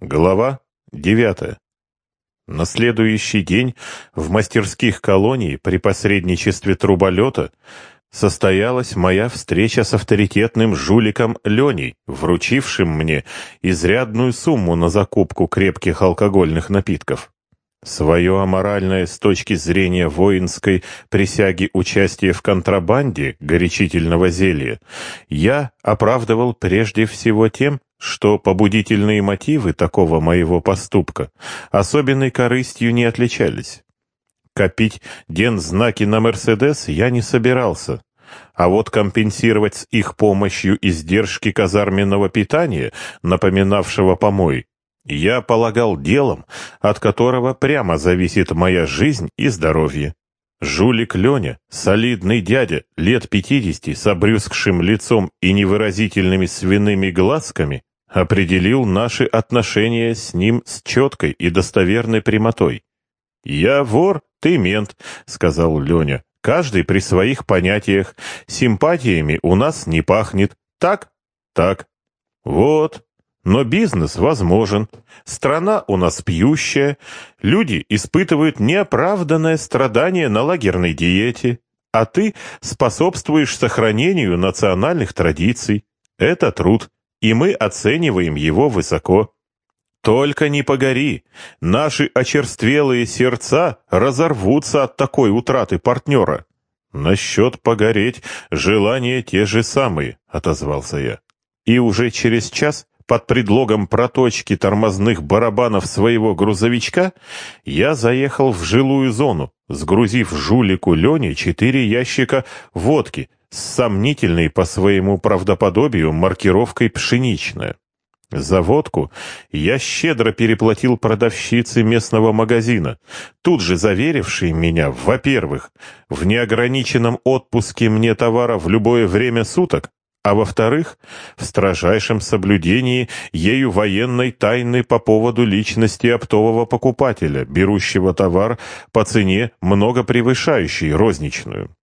Глава 9. На следующий день в мастерских колонии при посредничестве труболета состоялась моя встреча с авторитетным жуликом Леней, вручившим мне изрядную сумму на закупку крепких алкогольных напитков. Свое аморальное с точки зрения воинской присяги участие в контрабанде горячительного зелья я оправдывал прежде всего тем, что побудительные мотивы такого моего поступка особенной корыстью не отличались. Копить ден-знаки на «Мерседес» я не собирался, а вот компенсировать с их помощью издержки казарменного питания, напоминавшего помой, я полагал делом, от которого прямо зависит моя жизнь и здоровье. Жулик Леня, солидный дядя, лет пятидесяти, с обрюзгшим лицом и невыразительными свиными глазками, определил наши отношения с ним с четкой и достоверной прямотой. «Я вор, ты мент», — сказал Леня. «Каждый при своих понятиях. Симпатиями у нас не пахнет. Так? Так. Вот. Но бизнес возможен. Страна у нас пьющая. Люди испытывают неоправданное страдание на лагерной диете. А ты способствуешь сохранению национальных традиций. Это труд и мы оцениваем его высоко. Только не погори, наши очерствелые сердца разорвутся от такой утраты партнера. Насчет погореть желания те же самые, отозвался я. И уже через час под предлогом проточки тормозных барабанов своего грузовичка я заехал в жилую зону, сгрузив жулику Лене четыре ящика водки — с сомнительной по своему правдоподобию маркировкой «пшеничная». За водку я щедро переплатил продавщице местного магазина, тут же заверившей меня, во-первых, в неограниченном отпуске мне товара в любое время суток, а во-вторых, в строжайшем соблюдении ею военной тайны по поводу личности оптового покупателя, берущего товар по цене, много превышающей розничную.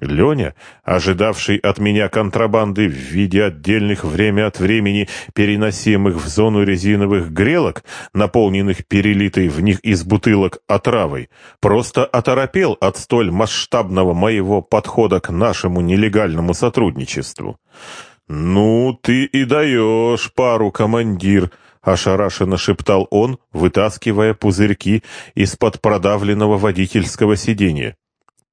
Леня, ожидавший от меня контрабанды в виде отдельных время от времени переносимых в зону резиновых грелок, наполненных перелитой в них из бутылок отравой, просто оторопел от столь масштабного моего подхода к нашему нелегальному сотрудничеству. «Ну, ты и даешь пару, командир!» — ошарашенно шептал он, вытаскивая пузырьки из-под продавленного водительского сиденья.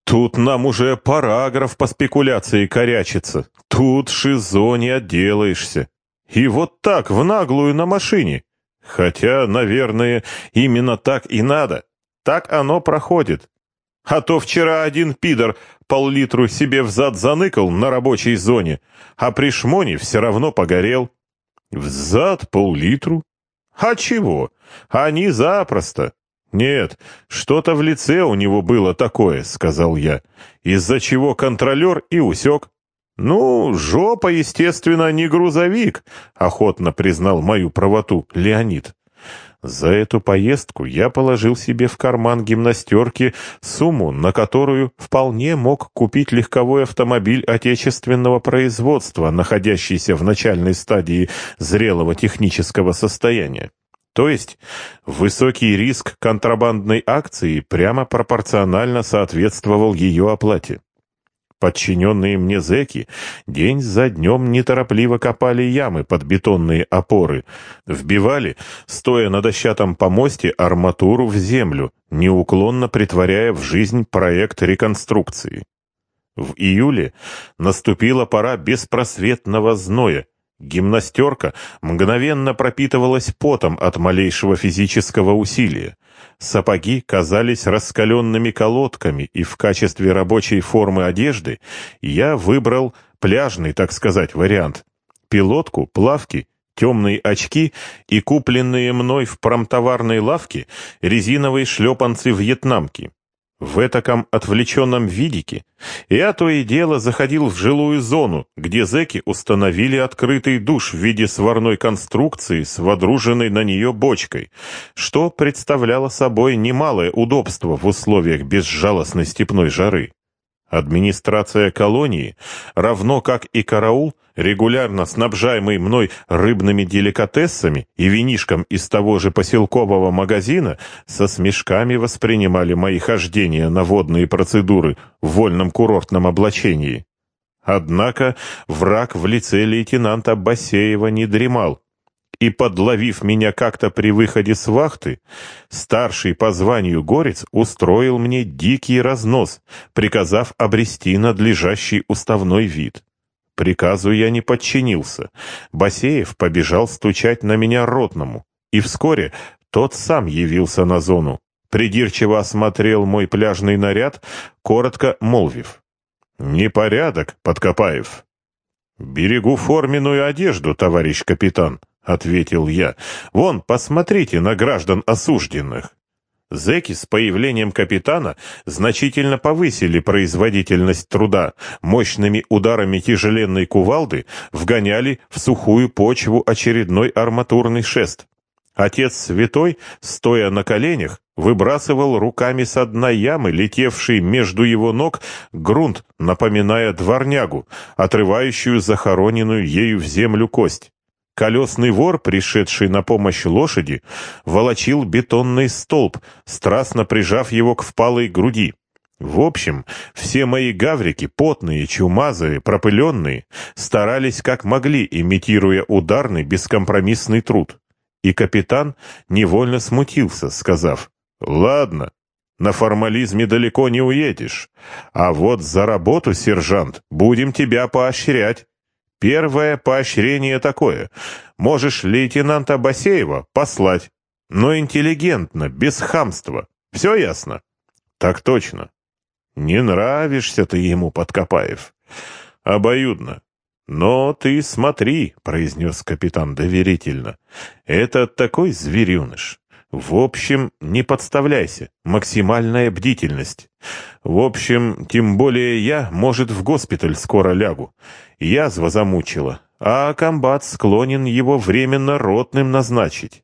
Тут нам уже параграф по спекуляции корячится. Тут шизо не отделаешься. И вот так, в наглую на машине. Хотя, наверное, именно так и надо. Так оно проходит. А то вчера один пидор пол-литру себе взад заныкал на рабочей зоне, а при шмоне все равно погорел. Взад пол-литру? А чего? Они запросто. «Нет, что-то в лице у него было такое», — сказал я, из-за чего контролер и усек. «Ну, жопа, естественно, не грузовик», — охотно признал мою правоту Леонид. За эту поездку я положил себе в карман гимнастерки сумму, на которую вполне мог купить легковой автомобиль отечественного производства, находящийся в начальной стадии зрелого технического состояния. То есть высокий риск контрабандной акции прямо пропорционально соответствовал ее оплате. Подчиненные мне зэки день за днем неторопливо копали ямы под бетонные опоры, вбивали, стоя на дощатом помосте, арматуру в землю, неуклонно притворяя в жизнь проект реконструкции. В июле наступила пора беспросветного зноя, Гимнастерка мгновенно пропитывалась потом от малейшего физического усилия. Сапоги казались раскаленными колодками, и в качестве рабочей формы одежды я выбрал пляжный, так сказать, вариант. Пилотку, плавки, темные очки и купленные мной в промтоварной лавке резиновые шлепанцы-вьетнамки. В этаком отвлеченном видике я то и дело заходил в жилую зону, где зэки установили открытый душ в виде сварной конструкции с водруженной на нее бочкой, что представляло собой немалое удобство в условиях безжалостной степной жары. Администрация колонии, равно как и караул, регулярно снабжаемый мной рыбными деликатесами и винишком из того же поселкового магазина, со смешками воспринимали мои хождения на водные процедуры в вольном курортном облачении. Однако враг в лице лейтенанта Басеева не дремал и, подловив меня как-то при выходе с вахты, старший по званию горец устроил мне дикий разнос, приказав обрести надлежащий уставной вид. Приказу я не подчинился. Басеев побежал стучать на меня ротному, и вскоре тот сам явился на зону. Придирчиво осмотрел мой пляжный наряд, коротко молвив. «Непорядок, Подкопаев». «Берегу форменную одежду, товарищ капитан», — ответил я. «Вон, посмотрите на граждан осужденных». Зеки с появлением капитана значительно повысили производительность труда, мощными ударами тяжеленной кувалды вгоняли в сухую почву очередной арматурный шест. Отец святой, стоя на коленях, выбрасывал руками с дна ямы, летевший между его ног, грунт, напоминая дворнягу, отрывающую захороненную ею в землю кость. Колесный вор, пришедший на помощь лошади, волочил бетонный столб, страстно прижав его к впалой груди. В общем, все мои гаврики, потные, чумазые, пропыленные, старались как могли, имитируя ударный, бескомпромиссный труд. И капитан невольно смутился, сказав, «Ладно, на формализме далеко не уедешь, а вот за работу, сержант, будем тебя поощрять». Первое поощрение такое. Можешь лейтенанта Басеева послать, но интеллигентно, без хамства. Все ясно? Так точно. Не нравишься ты ему, Подкопаев. Обоюдно. Но ты смотри, произнес капитан доверительно. Это такой зверюныш. В общем, не подставляйся. Максимальная бдительность. В общем, тем более я, может, в госпиталь скоро лягу. Язва замучила, а комбат склонен его временно ротным назначить.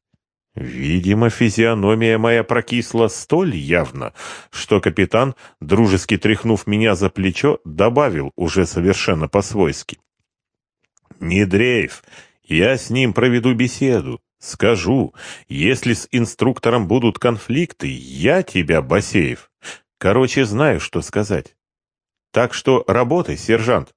Видимо, физиономия моя прокисла столь явно, что капитан, дружески тряхнув меня за плечо, добавил уже совершенно по-свойски. «Не дрейф, я с ним проведу беседу. Скажу, если с инструктором будут конфликты, я тебя, Басеев. Короче, знаю, что сказать. Так что работай, сержант.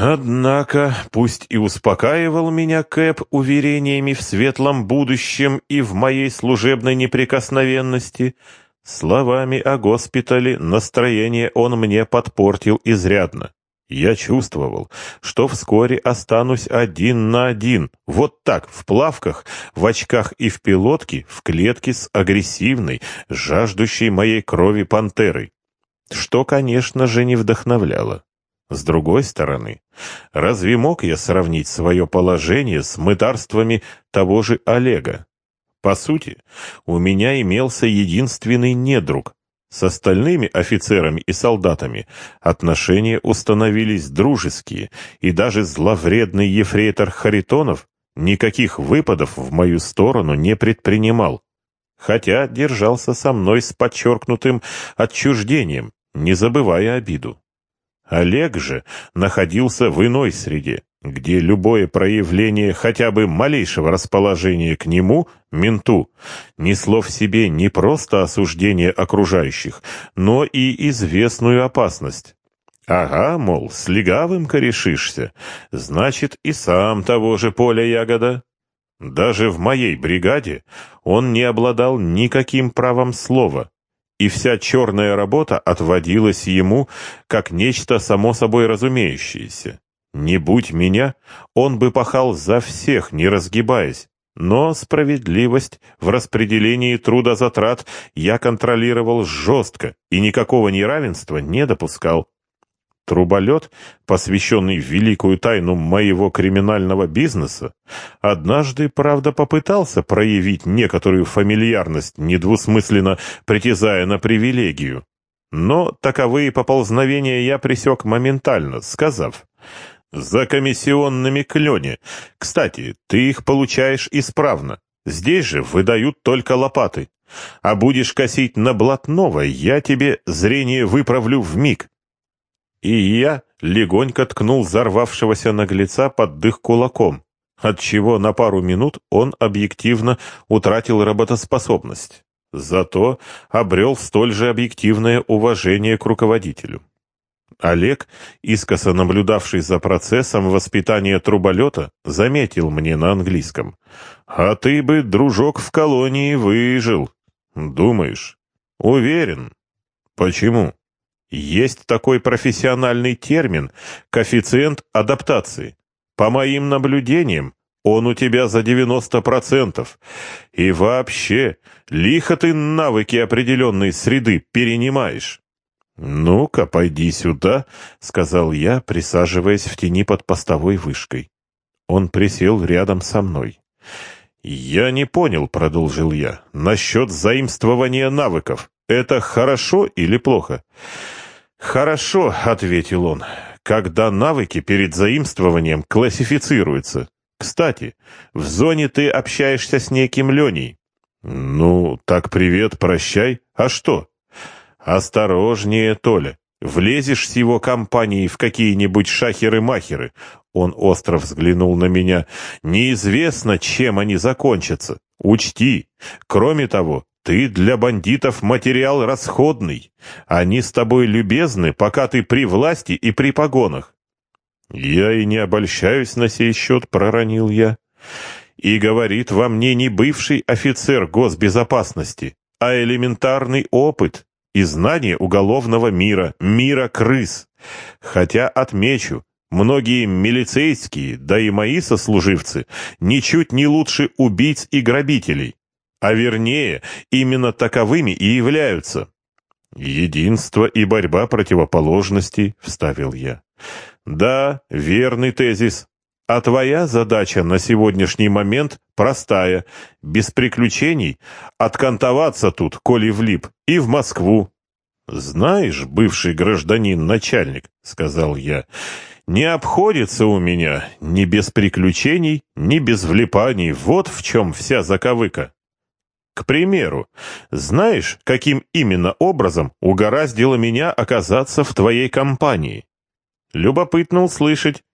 Однако, пусть и успокаивал меня Кэп уверениями в светлом будущем и в моей служебной неприкосновенности, словами о госпитале настроение он мне подпортил изрядно. Я чувствовал, что вскоре останусь один на один, вот так, в плавках, в очках и в пилотке, в клетке с агрессивной, жаждущей моей крови пантерой. Что, конечно же, не вдохновляло. С другой стороны, разве мог я сравнить свое положение с мытарствами того же Олега? По сути, у меня имелся единственный недруг, с остальными офицерами и солдатами отношения установились дружеские, и даже зловредный ефрейтор Харитонов никаких выпадов в мою сторону не предпринимал, хотя держался со мной с подчеркнутым отчуждением, не забывая обиду. Олег же находился в иной среде, где любое проявление хотя бы малейшего расположения к нему, менту, несло в себе не просто осуждение окружающих, но и известную опасность. Ага, мол, с легавым корешишься, значит и сам того же поля ягода. Даже в моей бригаде он не обладал никаким правом слова, и вся черная работа отводилась ему как нечто само собой разумеющееся. Не будь меня, он бы пахал за всех, не разгибаясь. Но справедливость в распределении трудозатрат я контролировал жестко и никакого неравенства не допускал. Труболет, посвященный в великую тайну моего криминального бизнеса, однажды, правда, попытался проявить некоторую фамильярность, недвусмысленно притязая на привилегию. Но таковые поползновения я пресек моментально, сказав за комиссионными клёне. Кстати, ты их получаешь исправно. Здесь же выдают только лопаты. А будешь косить на блатного, я тебе зрение выправлю в миг. И я легонько ткнул взорвавшегося наглеца под дых кулаком, отчего на пару минут он объективно утратил работоспособность. Зато обрел столь же объективное уважение к руководителю. Олег, искоса наблюдавший за процессом воспитания труболета, заметил мне на английском. «А ты бы, дружок, в колонии выжил. Думаешь?» «Уверен». «Почему?» «Есть такой профессиональный термин – коэффициент адаптации. По моим наблюдениям, он у тебя за 90%. И вообще, лихо ты навыки определенной среды перенимаешь. «Ну-ка, пойди сюда», — сказал я, присаживаясь в тени под постовой вышкой. Он присел рядом со мной. «Я не понял», — продолжил я, — «насчет заимствования навыков. Это хорошо или плохо?» «Хорошо», — ответил он, — «когда навыки перед заимствованием классифицируются. Кстати, в зоне ты общаешься с неким Леней». «Ну, так привет, прощай. А что?» «Осторожнее, Толя. Влезешь с его компанией в какие-нибудь шахеры-махеры». Он остро взглянул на меня. «Неизвестно, чем они закончатся. Учти. Кроме того, ты для бандитов материал расходный. Они с тобой любезны, пока ты при власти и при погонах». «Я и не обольщаюсь на сей счет», — проронил я. «И говорит во мне не бывший офицер госбезопасности, а элементарный опыт и знание уголовного мира, мира крыс. Хотя, отмечу, многие милицейские, да и мои сослуживцы, ничуть не лучше убийц и грабителей. А вернее, именно таковыми и являются. «Единство и борьба противоположностей», — вставил я. «Да, верный тезис. А твоя задача на сегодняшний момент простая, без приключений, откантоваться тут, коли влип, и в Москву. «Знаешь, бывший гражданин-начальник», — сказал я, — «не обходится у меня ни без приключений, ни без влипаний, вот в чем вся заковыка». К примеру, знаешь, каким именно образом угораздило меня оказаться в твоей компании? Любопытно услышать,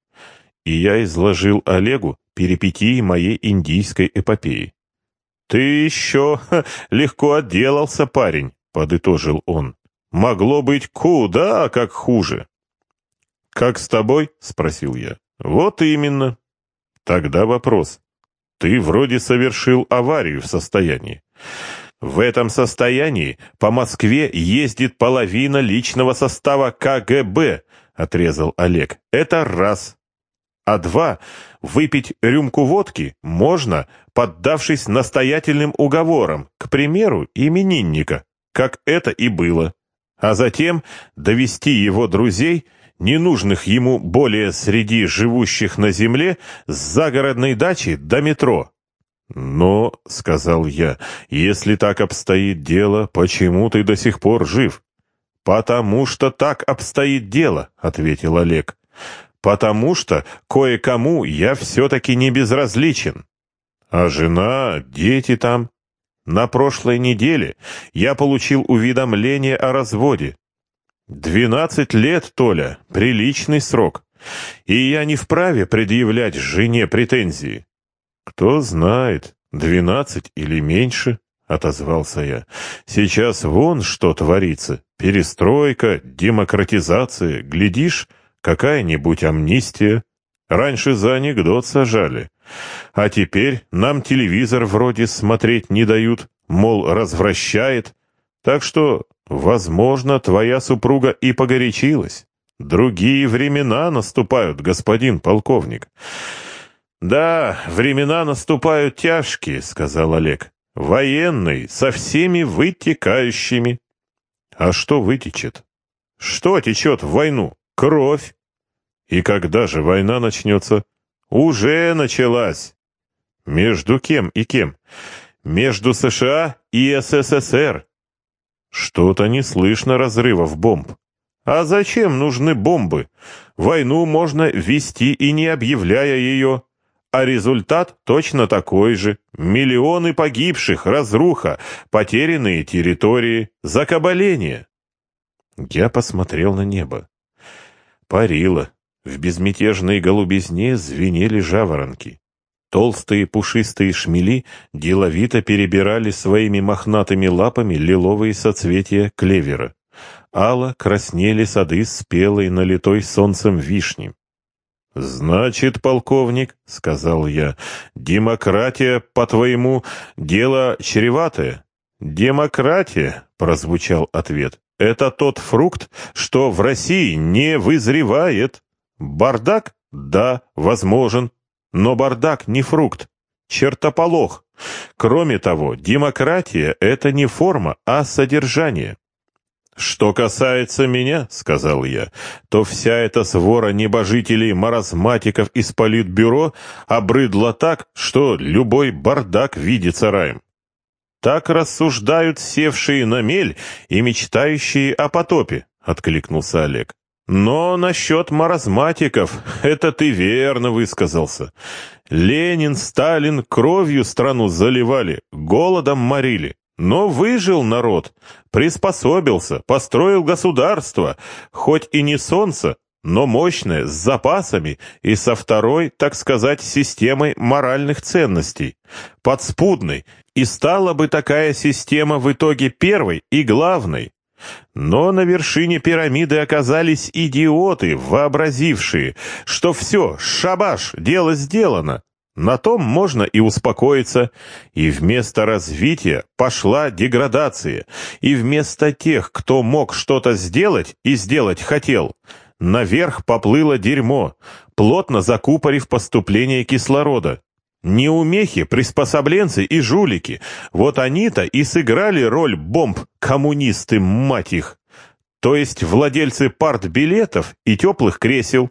и я изложил Олегу перипетии моей индийской эпопеи. «Ты еще ха, легко отделался, парень», — подытожил он. «Могло быть куда как хуже». «Как с тобой?» — спросил я. «Вот именно». «Тогда вопрос. Ты вроде совершил аварию в состоянии. В этом состоянии по Москве ездит половина личного состава КГБ», — отрезал Олег. «Это раз а два — выпить рюмку водки можно, поддавшись настоятельным уговорам, к примеру, именинника, как это и было, а затем довести его друзей, ненужных ему более среди живущих на земле, с загородной дачи до метро. «Но», — сказал я, — «если так обстоит дело, почему ты до сих пор жив?» «Потому что так обстоит дело», — ответил Олег потому что кое-кому я все-таки не безразличен. А жена, дети там. На прошлой неделе я получил уведомление о разводе. Двенадцать лет, Толя, приличный срок. И я не вправе предъявлять жене претензии. Кто знает, двенадцать или меньше, — отозвался я. Сейчас вон что творится. Перестройка, демократизация, глядишь, какая-нибудь амнистия. Раньше за анекдот сажали. А теперь нам телевизор вроде смотреть не дают, мол, развращает. Так что, возможно, твоя супруга и погорячилась. Другие времена наступают, господин полковник. Да, времена наступают тяжкие, сказал Олег. Военный, со всеми вытекающими. А что вытечет? Что течет в войну? Кровь. И когда же война начнется? Уже началась. Между кем и кем? Между США и СССР. Что-то не слышно разрывов бомб. А зачем нужны бомбы? Войну можно вести и не объявляя ее. А результат точно такой же. Миллионы погибших, разруха, потерянные территории, закабаление. Я посмотрел на небо. парила. В безмятежной голубизне звенели жаворонки. Толстые пушистые шмели деловито перебирали своими мохнатыми лапами лиловые соцветия клевера. Ало краснели сады спелой, налитой солнцем вишни. «Значит, полковник, — сказал я, — демократия, по-твоему, дело чреватое?» «Демократия, — прозвучал ответ, — это тот фрукт, что в России не вызревает. Бардак? Да, возможен. Но бардак не фрукт, чертополох. Кроме того, демократия — это не форма, а содержание. «Что касается меня, — сказал я, — то вся эта свора небожителей, маразматиков из политбюро обрыдла так, что любой бардак видится раем. Так рассуждают севшие на мель и мечтающие о потопе», — откликнулся Олег. Но насчет маразматиков, это ты верно высказался. Ленин, Сталин кровью страну заливали, голодом морили. Но выжил народ, приспособился, построил государство, хоть и не солнце, но мощное, с запасами и со второй, так сказать, системой моральных ценностей, подспудной, и стала бы такая система в итоге первой и главной. Но на вершине пирамиды оказались идиоты, вообразившие, что все, шабаш, дело сделано. На том можно и успокоиться, и вместо развития пошла деградация, и вместо тех, кто мог что-то сделать и сделать хотел, наверх поплыло дерьмо, плотно закупорив поступление кислорода. Неумехи, приспособленцы и жулики. Вот они-то и сыграли роль бомб, коммунисты, мать их. То есть владельцы партбилетов и теплых кресел.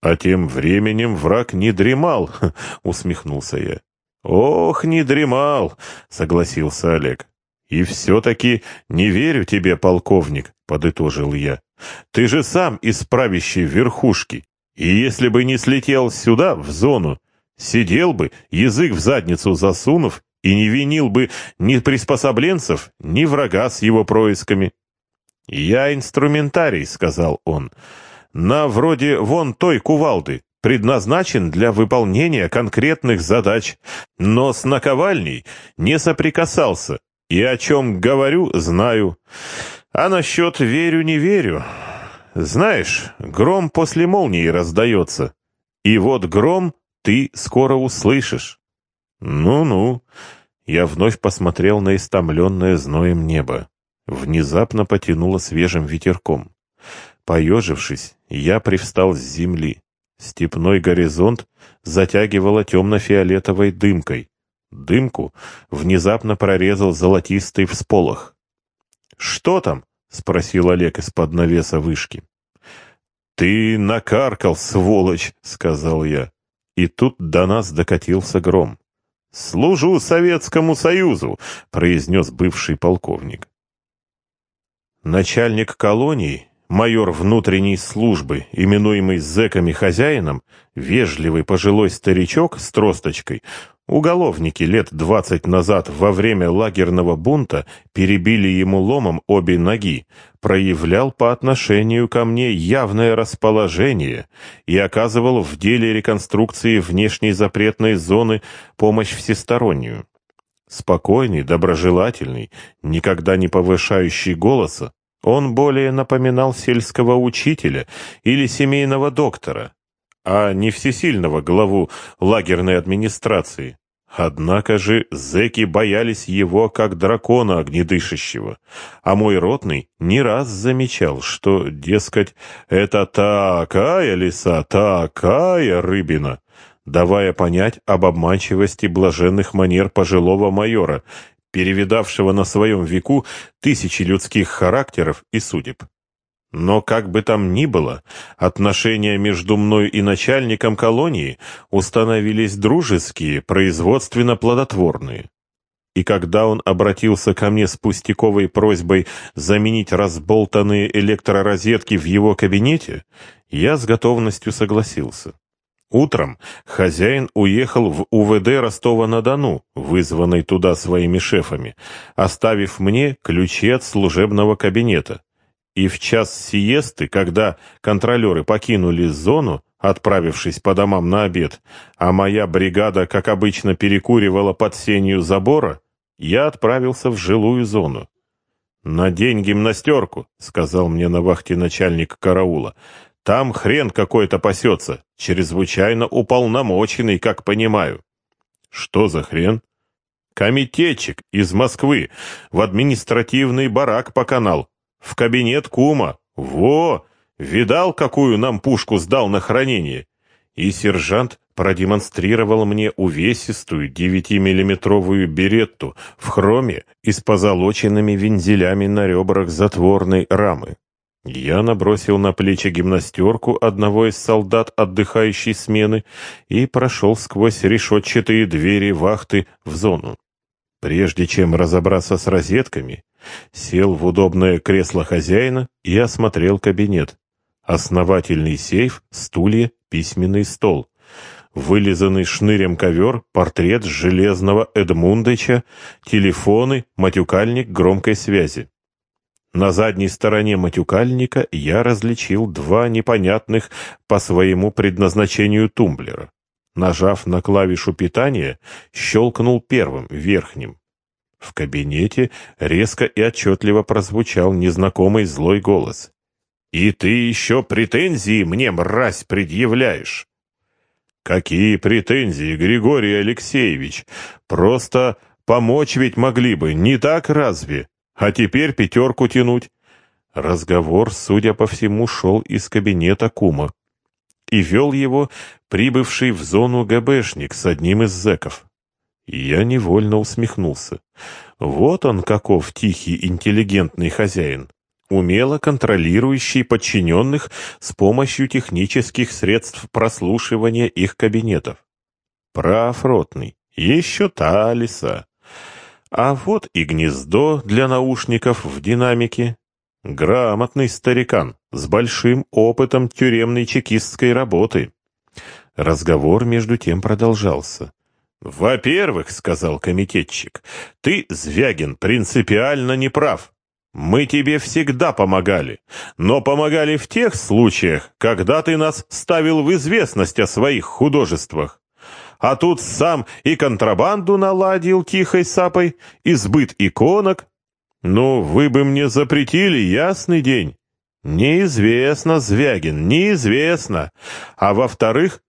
А тем временем враг не дремал, усмехнулся я. Ох, не дремал, согласился Олег. И все-таки не верю тебе, полковник, подытожил я. Ты же сам из правящей верхушки. И если бы не слетел сюда, в зону, Сидел бы, язык в задницу засунув, и не винил бы ни приспособленцев, ни врага с его происками. «Я инструментарий», — сказал он, — «на вроде вон той кувалды, предназначен для выполнения конкретных задач, но с наковальней не соприкасался, и о чем говорю, знаю. А насчет верю-не верю. Знаешь, гром после молнии раздается, и вот гром ты скоро услышишь. Ну-ну. Я вновь посмотрел на истомленное зноем небо. Внезапно потянуло свежим ветерком. Поежившись, я привстал с земли. Степной горизонт затягивало темно-фиолетовой дымкой. Дымку внезапно прорезал золотистый всполох. «Что там?» — спросил Олег из-под навеса вышки. «Ты накаркал, сволочь!» — сказал я. И тут до нас докатился гром. «Служу Советскому Союзу!» — произнес бывший полковник. Начальник колонии, майор внутренней службы, именуемый зэками хозяином, вежливый пожилой старичок с тросточкой, Уголовники лет двадцать назад во время лагерного бунта перебили ему ломом обе ноги, проявлял по отношению ко мне явное расположение и оказывал в деле реконструкции внешней запретной зоны помощь всестороннюю. Спокойный, доброжелательный, никогда не повышающий голоса, он более напоминал сельского учителя или семейного доктора, а не всесильного главу лагерной администрации. Однако же зэки боялись его, как дракона огнедышащего, а мой ротный не раз замечал, что, дескать, это такая лиса, такая рыбина, давая понять об обманчивости блаженных манер пожилого майора, перевидавшего на своем веку тысячи людских характеров и судеб. Но как бы там ни было, отношения между мной и начальником колонии установились дружеские, производственно-плодотворные. И когда он обратился ко мне с пустяковой просьбой заменить разболтанные электророзетки в его кабинете, я с готовностью согласился. Утром хозяин уехал в УВД Ростова-на-Дону, вызванный туда своими шефами, оставив мне ключи от служебного кабинета И в час сиесты, когда контролеры покинули зону, отправившись по домам на обед, а моя бригада, как обычно, перекуривала под сенью забора, я отправился в жилую зону. «Надень гимнастерку», — сказал мне на вахте начальник караула. «Там хрен какой-то пасется, чрезвычайно уполномоченный, как понимаю». «Что за хрен?» «Комитетчик из Москвы, в административный барак по канал, в кабинет кума. Во! Видал, какую нам пушку сдал на хранение?» И сержант продемонстрировал мне увесистую девятимиллиметровую беретту в хроме и с позолоченными вензелями на ребрах затворной рамы. Я набросил на плечи гимнастерку одного из солдат отдыхающей смены и прошел сквозь решетчатые двери вахты в зону. Прежде чем разобраться с розетками, сел в удобное кресло хозяина и осмотрел кабинет. Основательный сейф, стулья, письменный стол. Вылизанный шнырем ковер, портрет железного Эдмундыча, телефоны, матюкальник громкой связи. На задней стороне матюкальника я различил два непонятных по своему предназначению тумблера. Нажав на клавишу питания, щелкнул первым, верхним. В кабинете резко и отчетливо прозвучал незнакомый злой голос. «И ты еще претензии мне, мразь, предъявляешь?» «Какие претензии, Григорий Алексеевич? Просто помочь ведь могли бы, не так разве? А теперь пятерку тянуть?» Разговор, судя по всему, шел из кабинета кума. И вел его прибывший в зону ГБшник с одним из зэков. Я невольно усмехнулся. Вот он каков тихий, интеллигентный хозяин умело контролирующий подчиненных с помощью технических средств прослушивания их кабинетов. Прав, ротный, еще та лиса. А вот и гнездо для наушников в динамике. Грамотный старикан с большим опытом тюремной чекистской работы. Разговор между тем продолжался. «Во-первых, — сказал комитетчик, — ты, Звягин, принципиально не прав. Мы тебе всегда помогали, но помогали в тех случаях, когда ты нас ставил в известность о своих художествах. А тут сам и контрабанду наладил тихой сапой, и сбыт иконок. Ну, вы бы мне запретили, ясный день. Неизвестно, Звягин, неизвестно. А во-вторых,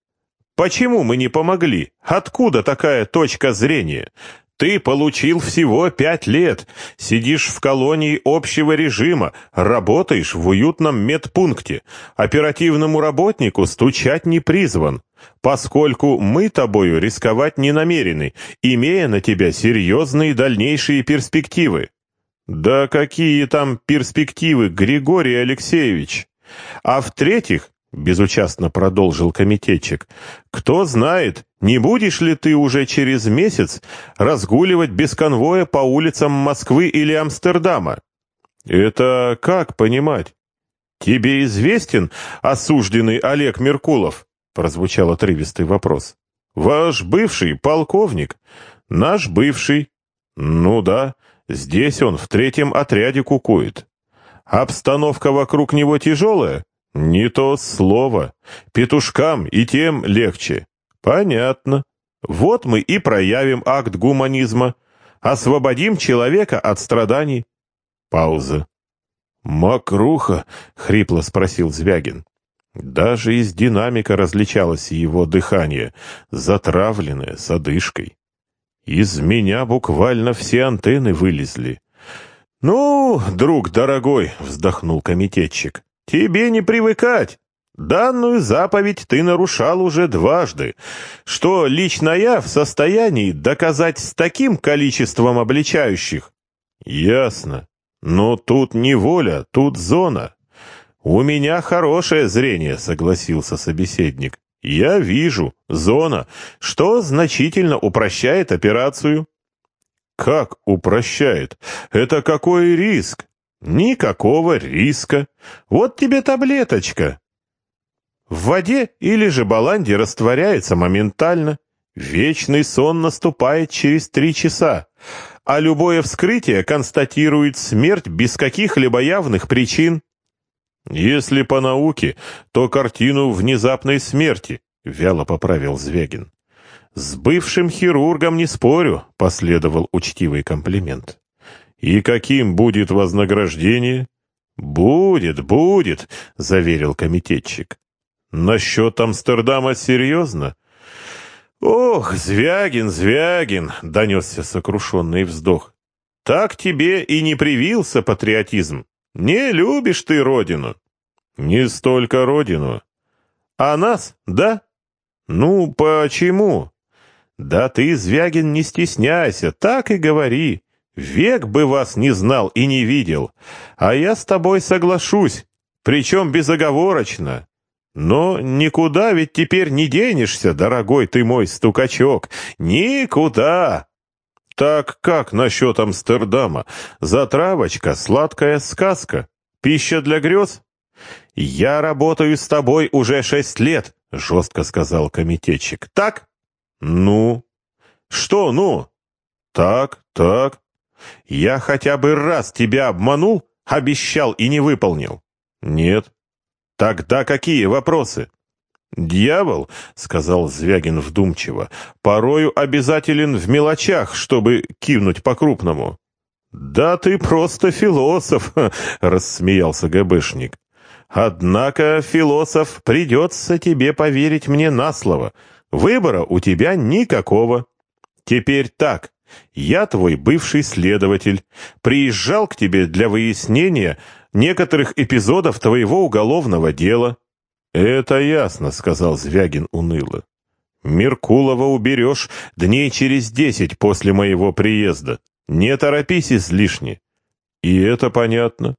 почему мы не помогли? Откуда такая точка зрения? Ты получил всего пять лет, сидишь в колонии общего режима, работаешь в уютном медпункте. Оперативному работнику стучать не призван, поскольку мы тобою рисковать не намерены, имея на тебя серьезные дальнейшие перспективы. Да какие там перспективы, Григорий Алексеевич? А в-третьих, безучастно продолжил комитетчик, кто знает, не будешь ли ты уже через месяц разгуливать без конвоя по улицам Москвы или Амстердама? Это как понимать? Тебе известен осужденный Олег Меркулов? Прозвучал отрывистый вопрос. Ваш бывший полковник? Наш бывший? Ну да, здесь он в третьем отряде кукует. Обстановка вокруг него тяжелая? Не то слово. Петушкам и тем легче. Понятно. Вот мы и проявим акт гуманизма. Освободим человека от страданий. Пауза. «Мокруха?» — хрипло спросил Звягин. Даже из динамика различалось его дыхание, затравленное, с одышкой. Из меня буквально все антенны вылезли. «Ну, друг дорогой», — вздохнул комитетчик, — «тебе не привыкать. Данную заповедь ты нарушал уже дважды, что лично я в состоянии доказать с таким количеством обличающих. Ясно. Но тут не воля, тут зона. У меня хорошее зрение, согласился собеседник. Я вижу, зона, что значительно упрощает операцию. Как упрощает? Это какой риск? Никакого риска. Вот тебе таблеточка. В воде или же баланде растворяется моментально. Вечный сон наступает через три часа, а любое вскрытие констатирует смерть без каких-либо явных причин. Если по науке, то картину внезапной смерти, вяло поправил Звягин. С бывшим хирургом не спорю, последовал учтивый комплимент. И каким будет вознаграждение? Будет, будет, заверил комитетчик. Насчет Амстердама серьезно? Ох, Звягин, Звягин, донесся сокрушенный вздох. Так тебе и не привился патриотизм. Не любишь ты родину. Не столько родину. А нас, да? Ну, почему? Да ты, Звягин, не стесняйся, так и говори. Век бы вас не знал и не видел. А я с тобой соглашусь, причем безоговорочно. Но никуда ведь теперь не денешься, дорогой ты мой стукачок. Никуда. Так как насчет Амстердама? Затравочка, сладкая сказка, пища для грез? Я работаю с тобой уже шесть лет, жестко сказал комитетчик. Так? Ну? Что ну? Так, так. Я хотя бы раз тебя обманул, обещал и не выполнил? Нет. Тогда какие вопросы? «Дьявол», — сказал Звягин вдумчиво, — «порою обязателен в мелочах, чтобы кивнуть по-крупному». «Да ты просто философ», — рассмеялся ГБшник. «Однако, философ, придется тебе поверить мне на слово. Выбора у тебя никакого. Теперь так, я твой бывший следователь, приезжал к тебе для выяснения некоторых эпизодов твоего уголовного дела». «Это ясно», — сказал Звягин уныло. «Меркулова уберешь дней через десять после моего приезда. Не торопись излишне». «И это понятно.